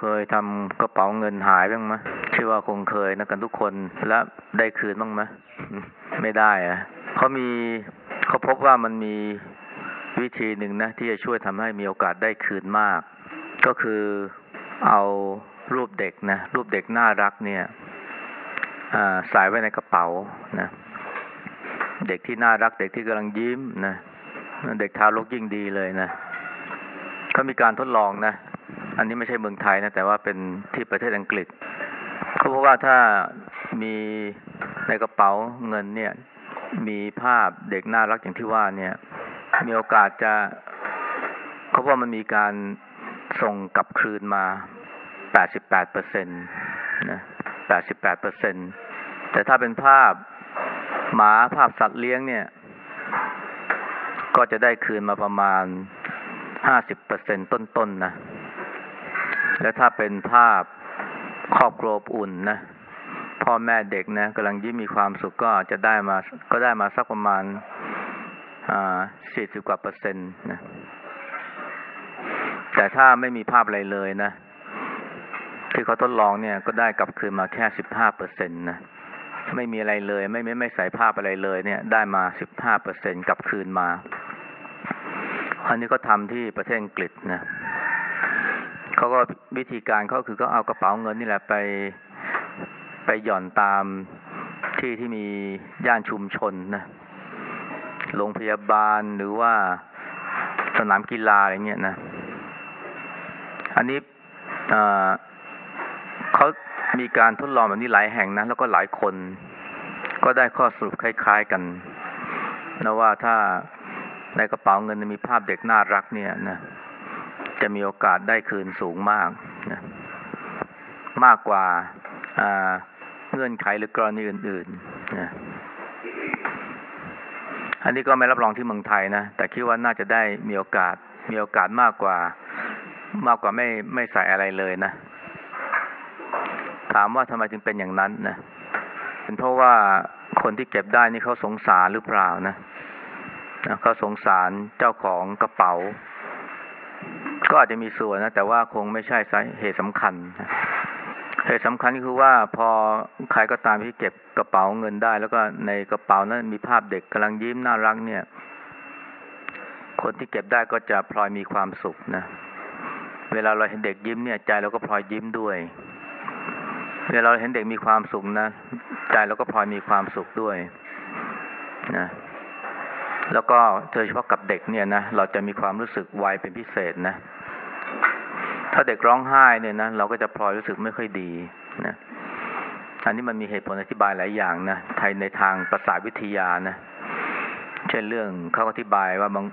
เคยทำกระเป๋าเงินหายบ้างไหมชื่อว่าคงเคยนะกันทุกคนแล้วได้คืนบ้างไหมไม่ได้อะเขามีเขาพบว่ามันมีวิธีหนึ่งนะ ที่จะช่วยทำให้มีโอกาสได้คืนมาก ก็คือเอารูปเด็กนะรูปเด็กน่ารักเนี่ยใส่ไว้ในกระเป๋านะเด็กที่น่ารักเด็กที่กำลังยิ้มนะเด็กทารกยิ่งดีเลยนะเขามีการทดลองนะ อันนี้ไม่ใช่เมืองไทยนะ แต่ว่าเป็นที่ประเทศอังกฤษเขาบอกว่าถ้ามีในกระเป๋าเงินเนี่ย มีภาพเด็กน่ารักอย่างที่ว่าเนี่ย มีโอกาสจะเขาว่ามันมีการส่งกลับคืนมา 88เปอร์เซ็นต์นะ88เปอร์เซ็นต์แต่ถ้าเป็นภาพหมาภาพสัตว์เลี้ยงเนี่ย ก็จะได้คืนมาประมาณ 50เปอร์เซ็นต์ต้นๆนนะ และถ้าเป็นภาพครอบครัวอุ่นนะพ่อแม่เด็กนะกำลังยิ้มมีความสุขก็จะได้มาก็ได้มาสักประมาณอ่าสี่สิบกว่าเปอร์เซ็นต์นะแต่ถ้าไม่มีภาพอะไรเลยนะ ที่เขาทดลองเนี่ยก็ได้กลับคืนมาแค่สิบห้าเปอร์เซ็นต์นะไม่มีอะไรเลย ไม่ไม่ไม่ใส่ภาพอะไรเลย เนี่ย ได้มาสิบห้าเปอร์เซ็นกลับคืนมา อันนี้ก็ทำที่ประเทศอังกฤษนะ เขาก็วิธีการเขาคือเขาเอากระเป๋าเงินนี่แหละไปไปหย่อนตามที่ที่มีย่านชุมชนนะโรงพยาบาลหรือว่าสนามกีฬาอะไรเงี้ยนะ อันนี้เขามีการทดลองแบบนี้หลายแห่งนะ แล้วก็หลายคน ก็ได้ข้อสรุปคล้าย ๆกันนะว่าถ้าในกระเป๋าเงินมีภาพเด็กน่ารักเนี่ยนะ จะมีโอกาสได้คืนสูงมากนะมากกว่าเงื่อนไขหรือกรณีอื่นๆนะอันนี้ก็ไม่รับรองที่เมืองไทยนะ แต่คิดว่าน่าจะได้มีโอกาส มีโอกาสมากกว่า มากกว่าไม่ไม่ใส่อะไรเลยนะ ถามว่าทำไมจึงเป็นอย่างนั้นนะเป็นเพราะว่าคนที่เก็บได้นี่เขาสงสารหรือเปล่านะนะเขาสงสารเจ้าของกระเป๋า ก็อาจจะมีส่วนนะ แต่ว่าคงไม่ใช่สาเหตุสำคัญ เหตุสำคัญคือว่าพอใครก็ตามที่เก็บกระเป๋าเงินได้ แล้วก็ในกระเป๋านั้นมีภาพเด็กกำลังยิ้มน่ารักเนี่ย คนที่เก็บได้ก็จะพลอยมีความสุขนะ เวลาเราเห็นเด็กยิ้มเนี่ย ใจเราก็พลอยยิ้มด้วย เวลาเราเห็นเด็กมีความสุขนะ ใจเราก็พลอยมีความสุขด้วยนะ แล้วก็โดยเฉพาะกับเด็กเนี่ยนะเราจะมีความรู้สึกไวเป็นพิเศษนะ ถ้าเด็กร้องไห้เนี่ยนะเราก็จะพลอยรู้สึกไม่ค่อยดีนะอันนี้มันมีเหตุผลอธิบายหลายอย่างนะไทยในทางประสาทวิทยานะ เช่นเรื่องเขาอธิบายว่าบาง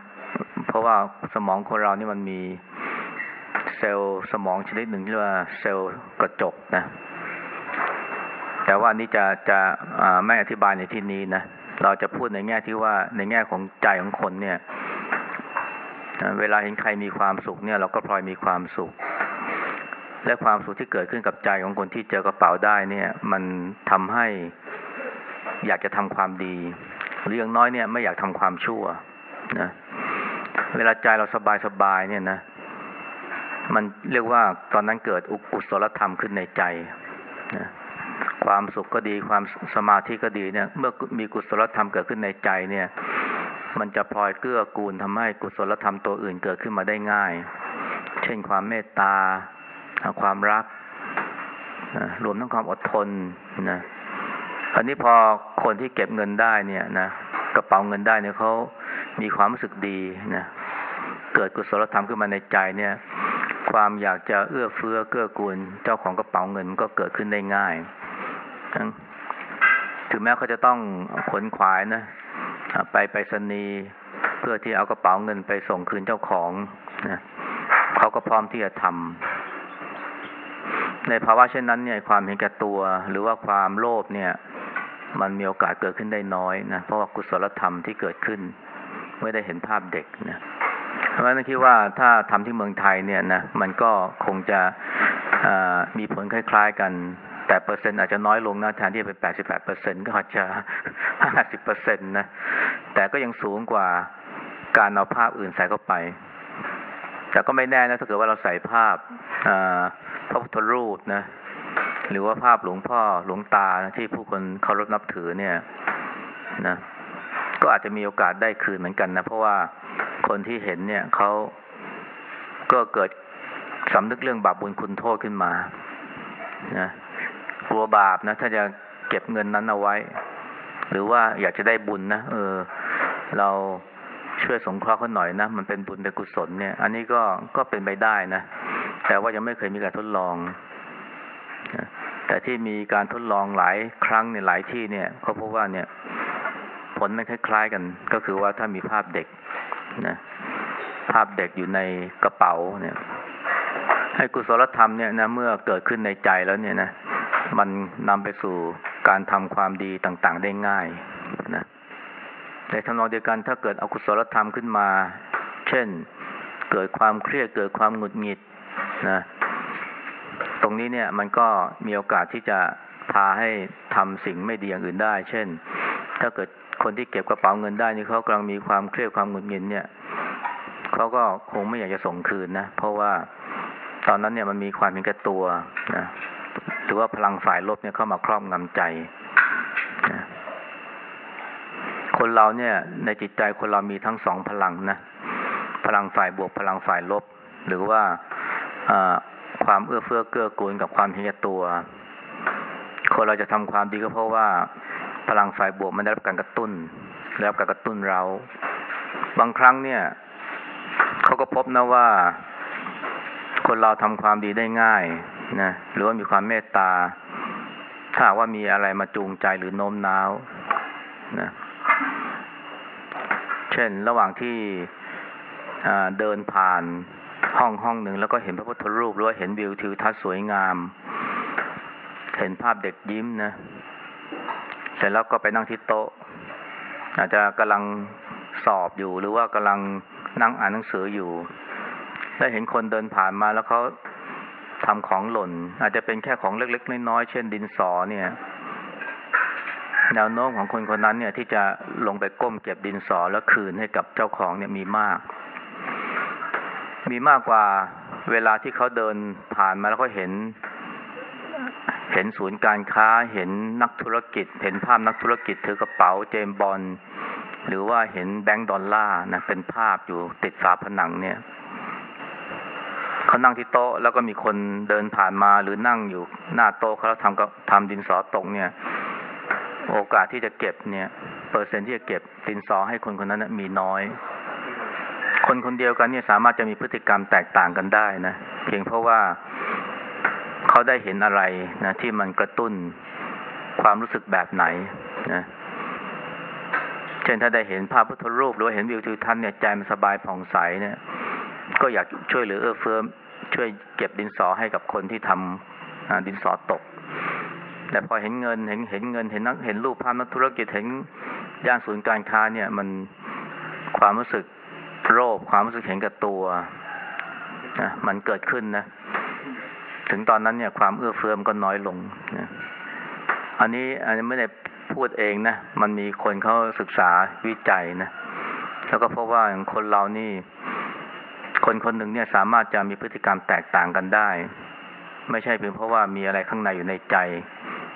เพราะว่าสมองคนเรานี่มันมีเซลล์สมองชนิดหนึ่งที่ว่าเซลล์กระจกนะ แต่ว่านี้จะจะไม่อธิบายในที่นี้นะเเราจะพูดในแง่ที่ว่าในแง่ของใจของคนเนี่ยเวลาเห็นใครมีความสุขเนี่ย เราก็พลอยมีความสุข และความสุขที่เกิดขึ้นกับใจของคนที่เจอกระเป๋าได้เนี่ย มันทำให้อยากจะทำความดีหรืออย่างน้อยเนี่ยไม่อยากทำความชั่วนะเวลาใจเราสบายสบายเนี่ยนะ มันเรียกว่าตอนนั้นเกิดอุกุศลธรรมขึ้นในใจนะ ความสุขก็ดีความสมาธิก็ดีเนี่ย เมื่อมีกุศลธรรมเกิดขึ้นในใจเนี่ย มันจะพลอยเกื้อกูลทำให้กุศลธรรมตัวอื่นเกิดขึ้นมาได้ง่าย เช่นความเมตตา ความรักรวมทั้งความอดทนนะอันนี้พอคนที่เก็บเงินได้เนี่ยนะกระเป๋าเงินได้เนี่ยเขามีความรู้สึกดีนะเกิดกุศลธรรมขึ้นมาในใจเนี่ย ความอยากจะเอื้อเฟื้อเกื้อกูลเจ้าของกระเป๋าเงินก็เกิดขึ้นได้ง่าย ถึงแม้เขาจะต้องขนขวายนะ ไปไปสนีเพื่อที่เอากระเป๋าเงินไปส่งคืนเจ้าของนะเขาก็พร้อมที่จะทำในภาวะเช่นนั้น เนี่ย ความเห็นแก่ตัว หรือว่าความโลภเนี่ย มันมีโอกาสเกิดขึ้นได้น้อยนะเพราะว่ากุศลธรรมที่เกิดขึ้นไม่ได้เห็นภาพเด็กนะเพราะฉะนั้นคิดว่าถ้าทำที่เมืองไทยเนี่ยนะมันก็คงจะมีผลคล้าย ๆกัน แต่เปอร์เซ็นต์อาจจะน้อยลงนะแทนที่จะเป็นแปดสิบแปดเปอร์เซ็นก็อาจจะห้าสิบเปอร์เซ็นต์นะ แต่ก็ยังสูงกว่าการเอาภาพอื่นใส่เข้าไป แต่ก็ไม่แน่นะถ้าเกิดว่าเราใส่ภาพพระพุทธรูปนะ หรือว่าภาพหลวงพ่อหลวงตานะที่ผู้คนเคารพนับถือเนี่ยนะ ก็อาจจะมีโอกาสได้คืนเหมือนกันนะเพราะว่าคนที่เห็นเนี่ยเขาก็เกิดสำนึกเรื่องบาปบุญคุณโทษขึ้นมา นะ ลัวบาปนะ ถ้าจะเก็บเงินนั้นเอาไว้ หรือว่าอยากจะได้บุญนะเออ เราช่วยสงเคราะห์เขาหน่อยนะ มันเป็นบุญเป็นกุศลเนี่ย อันนี้ก็ก็เป็นไปได้นะ แต่ว่ายังไม่เคยมีการทดลอง แต่ที่มีการทดลองหลายครั้งในหลายที่เนี่ยเขาพบว่าเนี่ย ผลมันคล้ายๆกัน ก็คือว่าถ้ามีภาพเด็กนะภาพเด็กอยู่ในกระเป๋าเนี่ยให้กุศลธรรมเนี่ยนะเมื่อเกิดขึ้นในใจแล้วเนี่ยนะ มันนำไปสู่การทำความดีต่างๆ ได้ง่ายนะในทำนองเดียวกันถ้าเกิดอกุศลธรรมขึ้นมา เช่น เกิดความเครียดเกิดความหงุดหงิดนะตรงนี้เนี่ยมันก็มีโอกาสที่จะพาให้ทำสิ่งไม่ดีอย่างอื่นได้ เช่น ถ้าเกิดคนที่เก็บกระเป๋าเงินได้นี่เขากำลังมีความเครียดความหงุดหงิดเนี่ยเขาก็คงไม่อยากจะส่งคืนนะ เพราะว่าตอนนั้นเนี่ยมันมีความเห็นแก่ตัวนะ หรือว่าพลังฝ่ายลบเนี่ยเข้ามาครอบงำใจ คนเราเนี่ย ในจิตใจคนเรามีทั้งสองพลังนะ พลังฝ่ายบวกพลังฝ่ายลบ หรือว่าความเอื้อเฟื้อเกื้อกูลกับความเห็นแก่ตัว คนเราจะทำความดีก็เพราะว่า พลังฝ่ายบวกมันได้รับการกระตุ้นได้รับการกระตุ้นเรา บางครั้งเนี่ยเขาก็พบนะว่า คนเราทำความดีได้ง่าย นะหรือว่ามีความเมตตา ถ้าว่ามีอะไรมาจูงใจหรือโน้มน้าวนะเช่นระหว่างที่เดินผ่านห้องห้องหนึ่งแล้วก็เห็นพระพุทธรูปหรือว่าเห็นวิวทิวทัศน์สวยงาม เห็นภาพเด็กยิ้มนะ เสร็จแล้วก็ไปนั่งที่โต๊ะ อาจจะกำลังสอบอยู่หรือว่ากำลังนั่งอ่านหนังสืออยู่ ได้เห็นคนเดินผ่านมาแล้วเขา ทำของหล่น อาจจะเป็นแค่ของเล็กๆน้อยๆเช่นดินสอเนี่ยแนวโน้มของคนคนนั้นเนี่ยที่จะลงไปก้มเก็บดินสอแล้วคืนให้กับเจ้าของเนี่ยมีมาก มีมากกว่าเวลาที่เขาเดินผ่านมาแล้วเขาเห็น เห็นศูนย์การค้าเห็นนักธุรกิจ เห็นภาพนักธุรกิจถือกระเป๋าเจมบอลหรือว่าเห็นแบงก์ดอลลาร์นะเป็นภาพอยู่ติดฝาผนังเนี่ย เขานั่งที่โต๊ะแล้วก็มีคนเดินผ่านมาหรือนั่งอยู่หน้าโต๊ะเขาแล้วทำก็ทำดินสอตกเนี่ย โอกาสที่จะเก็บเนี่ย เปอร์เซ็นที่จะเก็บดินสอให้คนคนนั้นมีน้อย คนคนเดียวกันเนี่ยสามารถจะมีพฤติกรรมแตกต่างกันได้นะเพียงเพราะว่าเขาได้เห็นอะไรนะที่มันกระตุ้นความรู้สึกแบบไหนนะเช่นถ้าได้เห็นภาพพุทธรูปหรือเห็นวิวทิวทัศน์เนี่ยใจมันสบายผ่องใสเนี่ย ก็อยากช่วยเหลือเอื้อเฟื้อ ช่วยเก็บดินสอให้กับคนที่ทำดินสอตก แต่พอเห็นเงินเห็นเห็นเงินเห็นนักเห็นรูปภาพนักธุรกิจเห็นย่านศูนย์การค้าเนี่ย มันความรู้สึกโลภความรู้สึกเห็นกับตัวนะมันเกิดขึ้นนะ ถึงตอนนั้นเนี่ย ความเอื้อเฟื้อมก็น้อยลงนะอันนี้อันนี้ไม่ได้พูดเองนะ มันมีคนเขาศึกษาวิจัยนะ แล้วก็พบว่าอย่างคนเรานี่ คนคนหนึ่งเนี่ยสามารถจะมีพฤติกรรมแตกต่างกันได้ ไม่ใช่เพียงเพราะว่ามีอะไรข้างในอยู่ในใจ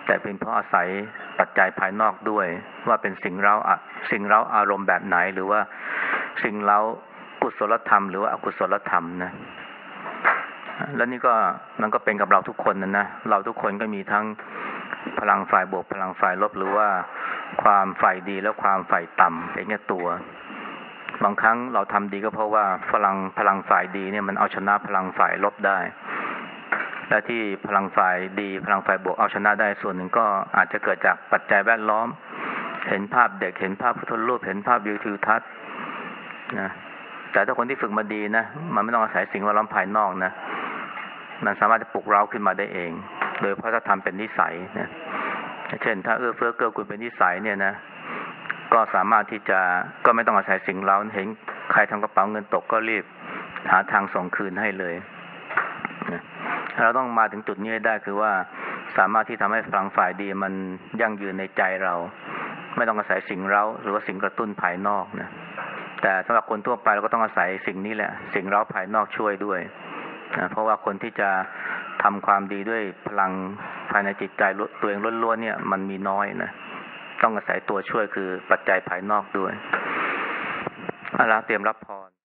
แต่เป็นเพราะอาศัยปัจจัยภายนอกด้วย ว่าเป็นสิ่งเราสิ่งเราอารมณ์แบบไหน หรือว่าสิ่งเรากุศลธรรม หรือว่าอกุศลธรรมนะแล้วนี่ก็มันก็เป็นกับเราทุกคนนะนะเราทุกคนก็มีทั้งพลังฝ่ายบวก พลังฝ่ายลบหรือว่าความฝ่ายดีและความฝ่ายต่ำเป็นแค่ตัว บางครั้งเราทำดีก็เพราะว่าพลังพลังฝ่ายดีเนี่ยมันเอาชนะพลังฝ่ายลบได้ และที่พลังฝ่ายดีพลังฝ่ายบวกเอาชนะได้ส่วนหนึ่งก็อาจจะเกิดจากปัจจัยแวดล้อม เห็นภาพเด็กเห็นภาพพุทธรูปเห็นภาพวิวทิวทัศน์นะแต่ถ้าคนที่ฝึกมาดีนะมันไม่ต้องอาศัยสิ่งแวดล้อมภายนอกนะมันสามารถจะปลุกเร้าขึ้นมาได้เอง โดยเพราะถ้าทำเป็นนิสัยนะเช่น ถ้าเอื้อเฟื้อเกื้อกูลเป็นนิสัยเนี่ยนะ ก็สามารถที่จะก็ไม่ต้องอาศัยสิ่งเราเห็นใครทำกระเป๋าเงินตกก็รีบหาทางส่งคืนให้เลย เราต้องมาถึงจุดนี้ได้คือว่าสามารถที่ทำให้พลังฝ่ายดีมันยั่งยืนในใจเรา ไม่ต้องอาศัยสิ่งเราหรือว่าสิ่งกระตุ้นภายนอกนะแต่สำหรับคนทั่วไปเราก็ต้องอาศัยสิ่งนี้แหละ สิ่งเราภายนอกช่วยด้วยนะเพราะว่าคนที่จะทำความดีด้วยพลังภายในจิตใจตัวเองล้วนๆเนี่ย มันมีน้อยนะ ต้องอาศัยตัวช่วยคือปัจจัยภายนอกด้วยอาละเตรียมรับพร